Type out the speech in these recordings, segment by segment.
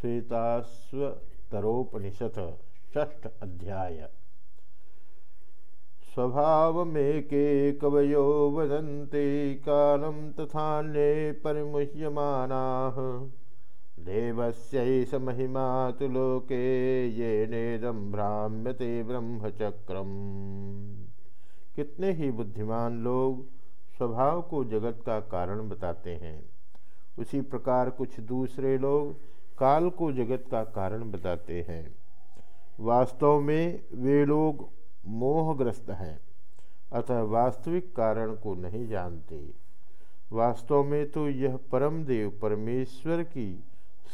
श्वेतास्वतरोपनिषत्, षष्ठ अध्याय। स्वभाव में के कवयो वदन्ते कालं तथान्ये परिमुह्यमानाः। देवस्यैष महिमा तु लोके येनेदं भ्राम्यते ब्रह्मचक्रम। कितने ही बुद्धिमान लोग स्वभाव को जगत का कारण बताते हैं। उसी प्रकार कुछ दूसरे लोग काल को जगत का कारण बताते हैं। वास्तव में वे लोग मोहग्रस्त हैं, अतः वास्तविक कारण को नहीं जानते। वास्तव में तो यह परम देव परमेश्वर की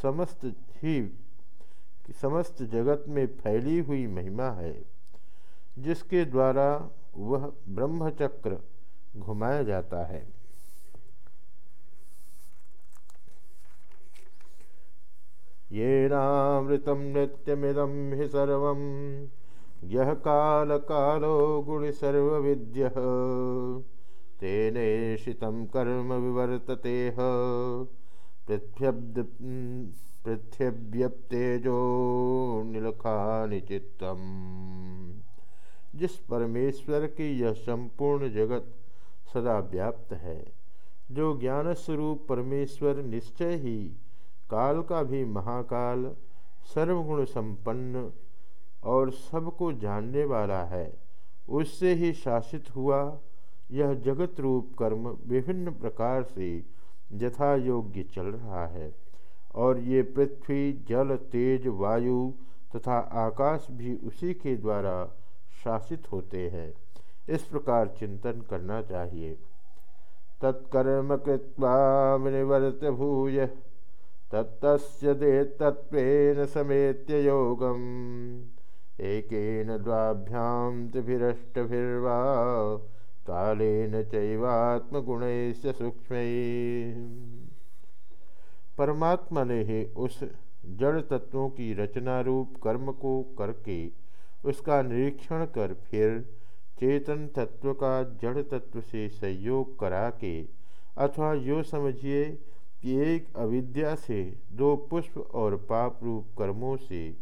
समस्त ही, समस्त जगत में फैली हुई महिमा है, जिसके द्वारा वह ब्रह्मचक्र घुमाया जाता है। येनामृतं नित्यमिदं हि सर्वं। यः कालकालो कर्म पृथ्व्यब्द पृथ्व्यप्तेजो निलखानि चित्तम। जिस परमेश्वर की यह संपूर्ण जगत सदा व्याप्त है, जो ज्ञान स्वरूप परमेश्वर निश्चय ही काल का भी महाकाल सर्वगुण संपन्न और सबको जानने वाला है। उससे ही शासित हुआ यह जगत रूप कर्म विभिन्न प्रकार से यथा योग्य चल रहा है और ये पृथ्वी, जल, तेज, वायु तथा आकाश भी उसी के द्वारा शासित होते हैं। इस प्रकार चिंतन करना चाहिए। तत्कर्म कृत्वा निवर्त भूय तत्तस्य समेत्य योगम्। एकेन द्वाभ्यां त्रिभिरष्टभिर्वा, कालेन चैवात्मगुणैस्य सूक्ष्म। परमात्मा ने ही उस जड़ तत्वों की रचना रूप कर्म को करके उसका निरीक्षण कर फिर चेतन तत्व का जड़ तत्व से संयोग करा के अथवा यो समझिए कि एक अविद्या से, दो पुष्प और पाप रूप कर्मों से,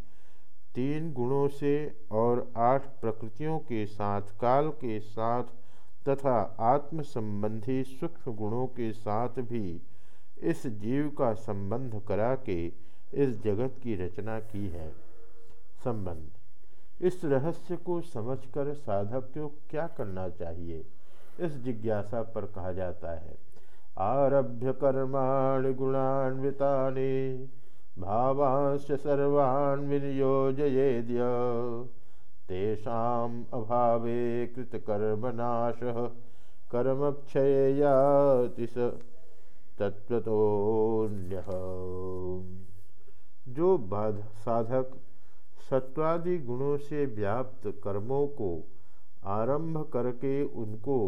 तीन गुणों से और आठ प्रकृतियों के साथ, काल के साथ तथा आत्म संबंधी सूक्ष्म गुणों के साथ भी इस जीव का संबंध करा के इस जगत की रचना की है। संबंध। इस रहस्य को समझकर साधक को क्या करना चाहिए? इस जिज्ञासा पर कहा जाता है। आरभ्य कर्माणि गुणान्वितानि, भावांश्च सर्वान् तेषाम् अभावे कृतकर्मनाशः कर्मक्षये याति स तत्वतोन्यः जो बाध साधक सत्वादि गुणों से व्याप्त कर्मों को आरंभ करके उनको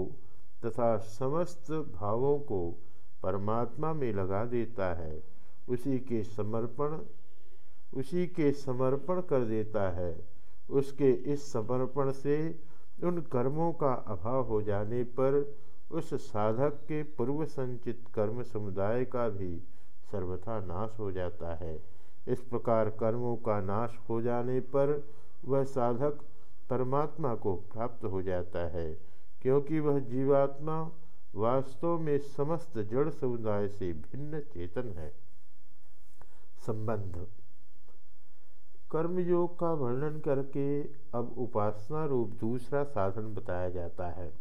तथा समस्त भावों को परमात्मा में लगा देता है, उसी के समर्पण, उसी के समर्पण कर देता है। उसके इस समर्पण से उन कर्मों का अभाव हो जाने पर उस साधक के पूर्व संचित कर्म समुदाय का भी सर्वथा नाश हो जाता है। इस प्रकार कर्मों का नाश हो जाने पर वह साधक परमात्मा को प्राप्त हो जाता है। क्योंकि वह जीवात्मा वास्तव में समस्त जड़ समुदाय से भिन्न चेतन है। संबंध। कर्मयोग का वर्णन करके अब उपासना रूप दूसरा साधन बताया जाता है।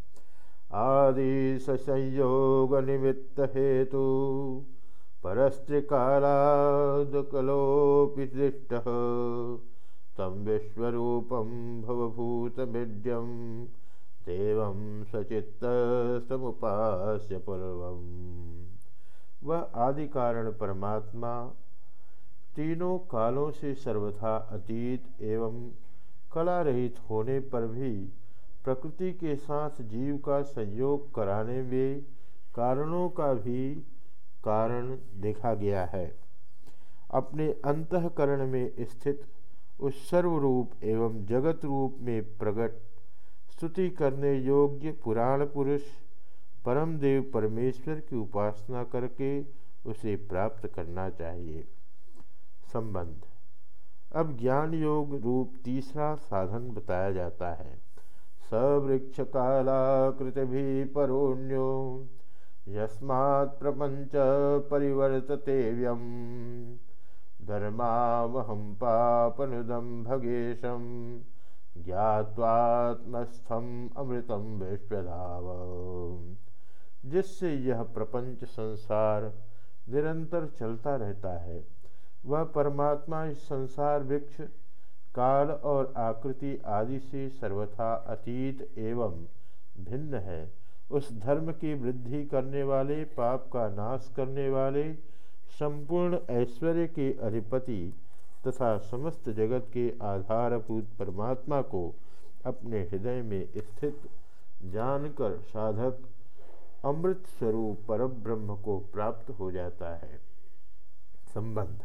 आदि संयोग निमित्त हेतु परस्त्रिकालादकलोपि दृष्ट, तम विश्वरूपम भवभूतमिड्यम देवं समुपास्य पूर्वम। वह आदि कारण परमात्मा, तीनों कालों से सर्वथा अतीत एवं कला रहित होने पर भी प्रकृति के साथ जीव का संयोग कराने में कारणों का भी कारण देखा गया है। अपने अंतकरण में स्थित उस सर्वरूप एवं जगत रूप में प्रकट स्तुति करने योग्य पुराण पुरुष परम देव परमेश्वर की उपासना करके उसे प्राप्त करना चाहिए। संबंध। अब ज्ञान योग रूप तीसरा साधन बताया जाता है। सवृक्ष कालाकृत भी परोण्यो यस्मात् प्रपंच परिवर्तते व्यम। धर्मावहम पापनुदम भगेशम। ज्ञावात्मस्थम अमृतम विश्वधाव जिससे यह प्रपंच संसार निरंतर चलता रहता है, वह परमात्मा इस संसार, वृक्ष, काल और आकृति आदि से सर्वथा अतीत एवं भिन्न है। उस धर्म की वृद्धि करने वाले, पाप का नाश करने वाले, संपूर्ण ऐश्वर्य के अधिपति तथा समस्त जगत के आधारभूत परमात्मा को अपने हृदय में स्थित जानकर साधक अमृत स्वरूप पर ब्रह्म को प्राप्त हो जाता है। संबंध।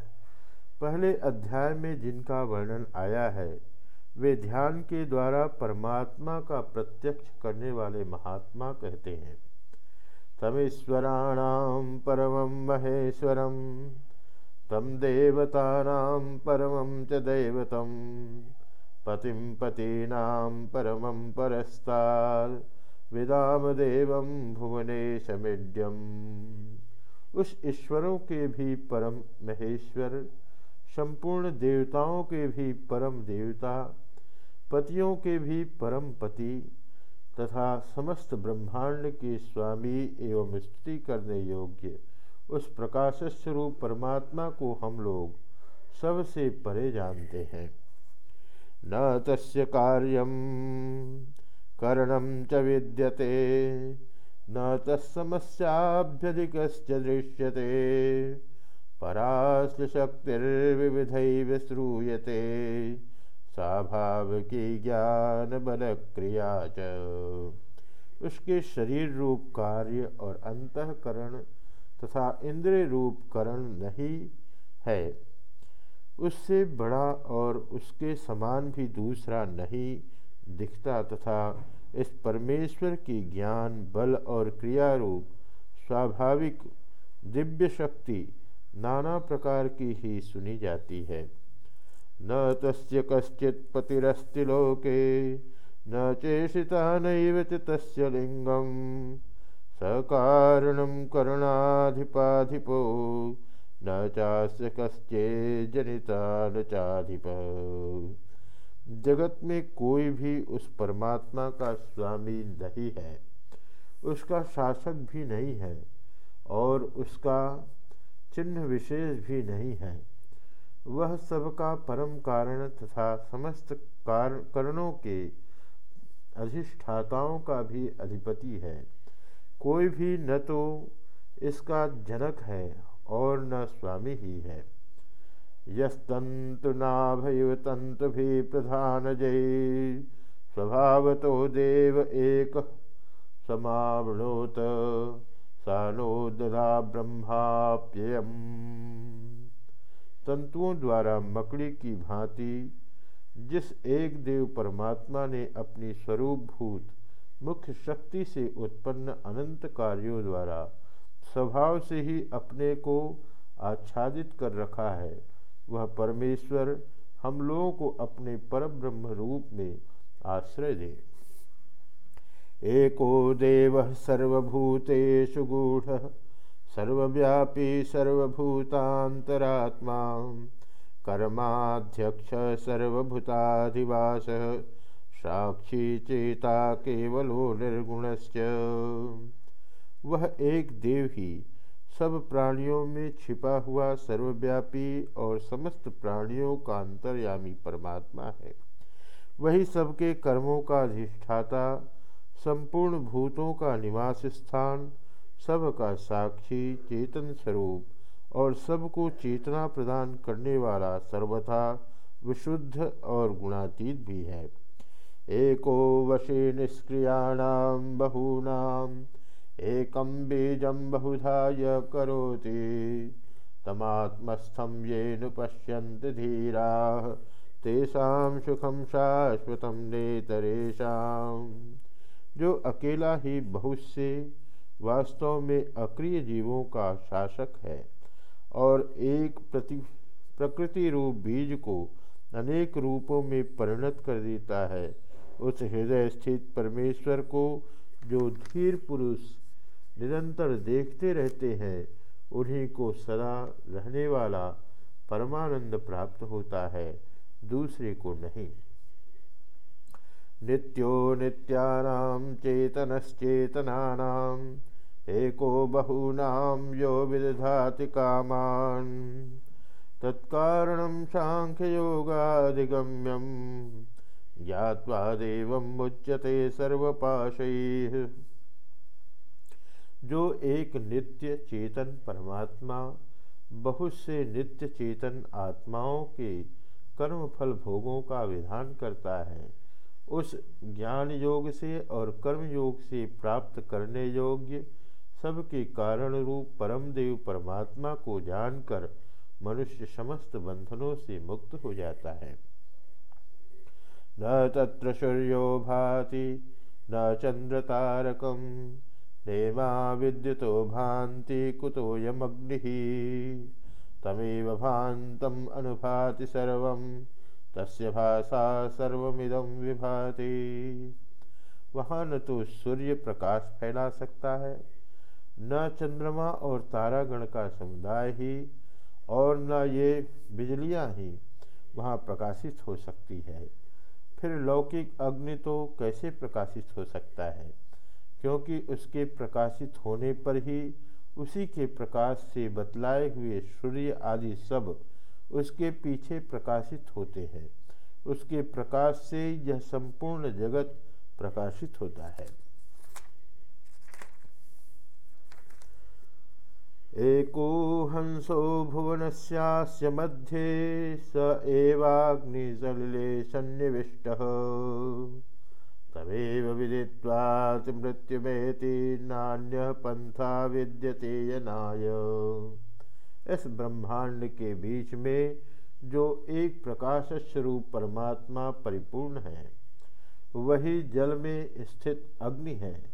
पहले अध्याय में जिनका वर्णन आया है, वे ध्यान के द्वारा परमात्मा का प्रत्यक्ष करने वाले महात्मा कहते हैं। तमीश्वराणां परम महेश्वरं तं देवतानां परमं च दैवतं, पतिं पतीनां परमं विदाम देवं भुवनेशमिड्यम। उस ईश्वरों के भी परम महेश्वर, संपूर्ण देवताओं के भी परम देवता, पतियों के भी परम पति तथा समस्त ब्रह्मांड के स्वामी एवं स्तुति करने योग्य उस प्रकाश स्वरूप परमात्मा को हम लोग सबसे परे जानते हैं। न तस्य कार्यम करणम च विद्यते, न तत्समस्याभ्यधिक दृश्यते परास्त शक्तिर्विविध श्रूयते स्वाभाविकी ज्ञान बल क्रिया च। उसके शरीर रूप कार्य और अंतकरण तथा इंद्रिय रूप करण नहीं है। उससे बड़ा और उसके समान भी दूसरा नहीं दिखता तथा इस परमेश्वर की ज्ञान, बल और क्रिया रूप, स्वाभाविक दिव्य शक्ति नाना प्रकार की ही सुनी जाती है। न तस्य कश्चित् पतिरस्ति लोके, न चेषिता नैव च तस्य लिङ्गं सकारणं करुणाधिपाधिपो। न चास्य कश्चे जनिता, न चाधिप। जगत में कोई भी उस परमात्मा का स्वामी नहीं है। उसका शासक भी नहीं है और उसका चिन्ह विशेष भी नहीं है। वह सबका परम कारण तथा समस्त करणों के अधिष्ठाताओं का भी अधिपति है। कोई भी न तो इसका जनक है और न स्वामी ही है। यस्तंतु नाभय तंतु भी प्रधान जय। स्वभाव तो देव एक समावणोत सानो दधा ब्रह्माप्ययम। तंतुओं द्वारा मकड़ी की भांति जिस एक देव परमात्मा ने अपनी स्वरूपभूत मुख्य शक्ति से उत्पन्न अनंत कार्यों द्वारा स्वभाव से ही अपने को आच्छादित कर रखा है। वह परमेश्वर हम लोगों को अपने परब्रह्म रूप में आश्रय दे। एको देव सर्वभूतेषु गूढ़, सर्वव्यापी सर्वभूतांतरात्मा, कर्माध्यक्ष सर्वभूताधिवास साक्षी चेता केवलो निर्गुणश्च। वह एक देव ही सब प्राणियों में छिपा हुआ सर्वव्यापी और समस्त प्राणियों का अंतर्यामी परमात्मा है। वही सबके कर्मों का अधिष्ठाता, संपूर्ण भूतों का निवास स्थान सब का साक्षी चेतन स्वरूप और सबको चेतना प्रदान करने वाला सर्वथा, विशुद्ध और गुणातीत भी है। एको वशे निष्क्रियाणाम बहूनाम एकम बीजम बहुधा य करोति। तमात्मस्थम ये नुपश्यंत धीरा, तेषा सुखम शाश्वत नेतरेशम जो अकेला ही बहुत से वास्तव में अक्रिय जीवों का शासक है और एक प्रति, प्रकृति रूप बीज को अनेक रूपों में परिणत कर देता है उस हृदय स्थित परमेश्वर को जो धीर पुरुष निरंतर देखते रहते हैं, उन्हीं को सदा रहने वाला परमानंद प्राप्त होता है, दूसरे को नहीं। नित्यो नित्यानाम चेतनश्चेतनानाम एको बहूनाम यो विदधाति कामान। तत्कारणं साङ्ख्ययोगाधिगम्यं ज्ञात्वा देवं मुच्यते सर्वपाशैः। जो एक नित्य चेतन परमात्मा, बहुत से नित्य चेतन आत्माओं के कर्म फल भोगों का विधान करता है, उस ज्ञान योग से और कर्म योग से प्राप्त करने योग्य सबके कारण रूप परम देव परमात्मा को जानकर मनुष्य समस्त बंधनों से मुक्त हो जाता है। न तत्र सूर्यो भाति, न चंद्र तारकम नेमा विद्युतो भांति कुतोयमग्नि तमेव भान्तम अनुभाति सर्व, तस्य भाषा सर्वमिदम विभाति। वहाँ न तो सूर्य प्रकाश फैला सकता है, न चंद्रमा और तारागण का समुदाय ही, और न ये बिजलियाँ ही वहाँ प्रकाशित हो सकती है। फिर लौकिक अग्नि तो कैसे प्रकाशित हो सकता है? क्योंकि उसके प्रकाशित होने पर ही उसी के प्रकाश से बतलाए हुए सूर्य आदि सब उसके पीछे प्रकाशित होते हैं। उसके प्रकाश से यह संपूर्ण जगत प्रकाशित होता है। एको हंसो भुवनस्यास्य मध्ये स एवाग्निसलिले सन्निविष्टः। तमेव विदित्वात् मृत्युमेति नान्य पंथा विद्यते यनाय। इस ब्रह्मांड के बीच में जो एक प्रकाश स्वरूप परमात्मा परिपूर्ण है, वही जल में स्थित अग्नि है।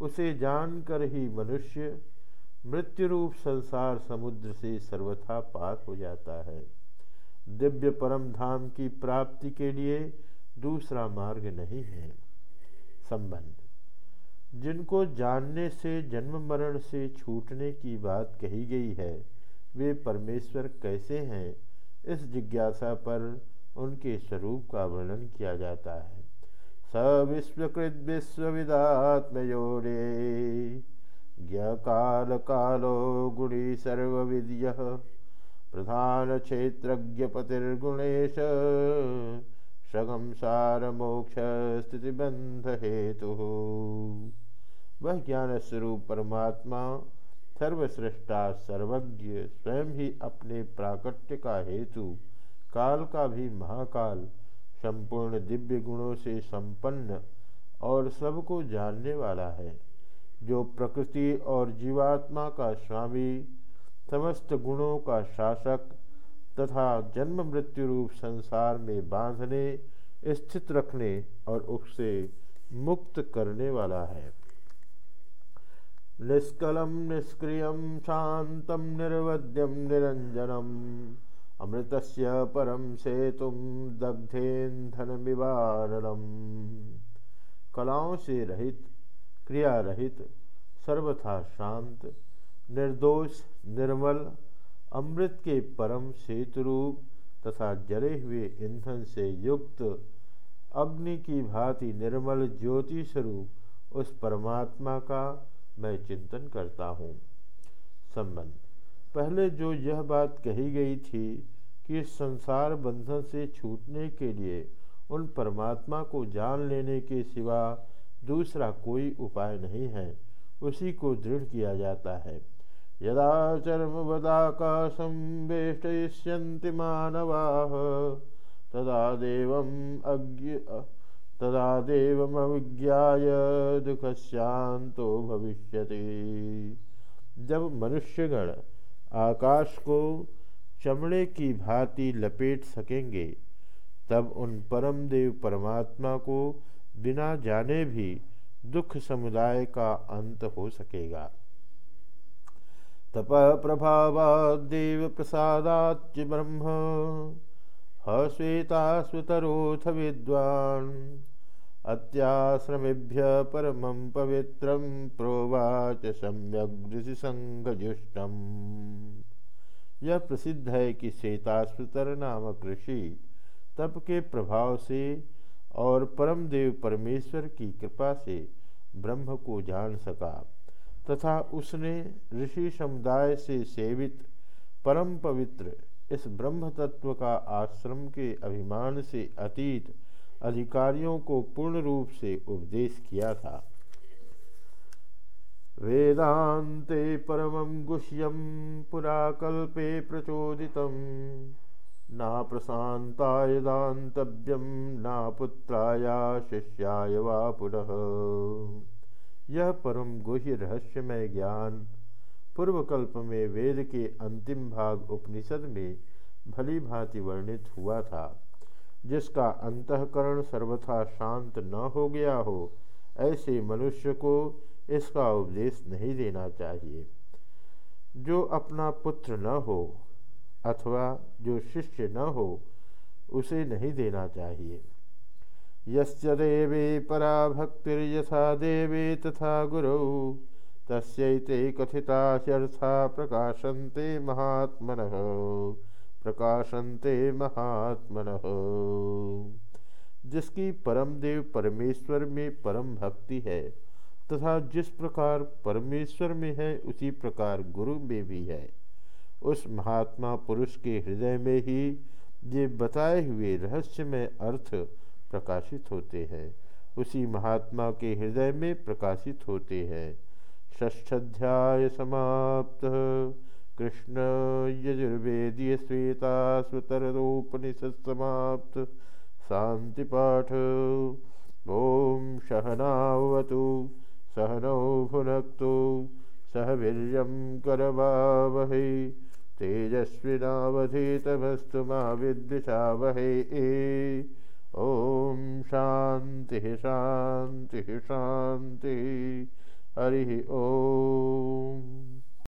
उसे जानकर ही मनुष्य मृत्यु रूप संसार समुद्र से सर्वथा पार हो जाता है। दिव्य परम धाम की प्राप्ति के लिए दूसरा मार्ग नहीं है। संबंध। जिनको जानने से, जन्म मरण से छूटने की बात कही गई है, वे परमेश्वर कैसे हैं, इस जिज्ञासा पर उनके स्वरूप का वर्णन किया जाता है। स विश्वकृत विश्वविदात्मयोरे। काल कालो गुणी सर्वविद्य प्रधान क्षेत्रज्ञपतिर्गुणेश सगम सार मोक्ष स्थितिबंध हेतु वह ज्ञान स्वरूप परमात्मा सर्वश्रेष्ठा सर्वज्ञ, स्वयं ही अपने प्राकट्य का हेतु, काल का भी महाकाल, संपूर्ण दिव्य गुणों से संपन्न और सबको जानने वाला है। जो प्रकृति और जीवात्मा का स्वामी, समस्त गुणों का शासक तथा जन्म मृत्यु रूप संसार में बांधने, स्थित रखने और उससे मुक्त करने वाला है। निष्कलम निष्क्रिय शांतम निर्वध्यम निरंजनम अमृतस्य परम सेतुम दग्धेन्धन विवारणम कलाओं से रहित क्रिया रहित सर्वथा शांत, निर्दोष, निर्मल, अमृत के परम सेतुरूप तथा जले हुए ईंधन से युक्त, अग्नि की भांति निर्मल ज्योति स्वरूप उस परमात्मा का मैं चिंतन करता हूँ। संबंध। पहले जो यह बात कही गई थी कि संसार बंधन से छूटने के लिए उन परमात्मा को जान लेने के सिवा दूसरा कोई उपाय नहीं है। उसी को दृढ़ किया जाता है। यदा चर्मवदाकाशं वेष्टयिष्यन्ति मानवा, तदा देवम् अज्ञ, तदा देवमविज्ञाय दुखशांतो भविष्यति। जब मनुष्यगण आकाश को चमड़े की भांति लपेट सकेंगे, तब उन परम देव परमात्मा को बिना जाने भी दुख समुदाय का अंत हो सकेगा। तप प्रभावादेव प्रसादाच ब्रह्म। हश्वेताश्वतरोऽथ विद्वान्। अत्याश्रमेभ्य परमं पवित्रं प्रोवाच सम्यग् ऋषिसङ्गजुष्टम् यह प्रसिद्ध है कि श्वेताश्वतर नामक ऋषि तप के प्रभाव से और परम देव परमेश्वर की कृपा से ब्रह्म को जान सका। तथा उसने ऋषि समुदाय से सेवित परम पवित्र इस ब्रह्म तत्व का आश्रम के अभिमान से अतीत अधिकारियों को पूर्ण रूप से उपदेश किया था। वेदांते परम गुह्यम पुराकल्पे प्रचोदितम्। ना प्रशांताय दातव्यम ना पुत्राया शिष्याय वा पुनः। यह परम गुह्य रहस्यमय ज्ञान पूर्वकल्प में वेद के अंतिम भाग उपनिषद में भली भांति वर्णित हुआ था, जिसका अंतकरण सर्वथा शांत न हो गया हो, ऐसे मनुष्य को इसका उपदेश नहीं देना चाहिए। जो अपना पुत्र न हो अथवा जो शिष्य न हो, उसे नहीं देना चाहिए। यश्च परा भक्तिर्यथा देवे तथा गुरौ तस्ते कथिता कथितार्था प्रकाशन्ते महात्मन प्रकाशन्ते महात्मन। जिसकी परम देव परमेश्वर में परम भक्ति है, तथा जिस प्रकार परमेश्वर में है, उसी प्रकार गुरु में भी है। उस महात्मा पुरुष के हृदय में ही ये बताए हुए रहस्यमय अर्थ प्रकाशित होते हैं। उसी महात्मा के हृदय में प्रकाशित होते हैं। ष्ठाध्याय समाप्त। कृष्ण यजुर्वेदीय श्वेता स्वतरोपनिषद समाप्त। शांति पाठ। ओम सहनावतु सहनौ भुनक्तु। सह वीर करवावह। तेजस्विनावधीतमस्तु मा विद्विषावहे। ॐ शान्तिः शान्तिः शान्तिः। हरिः ॐ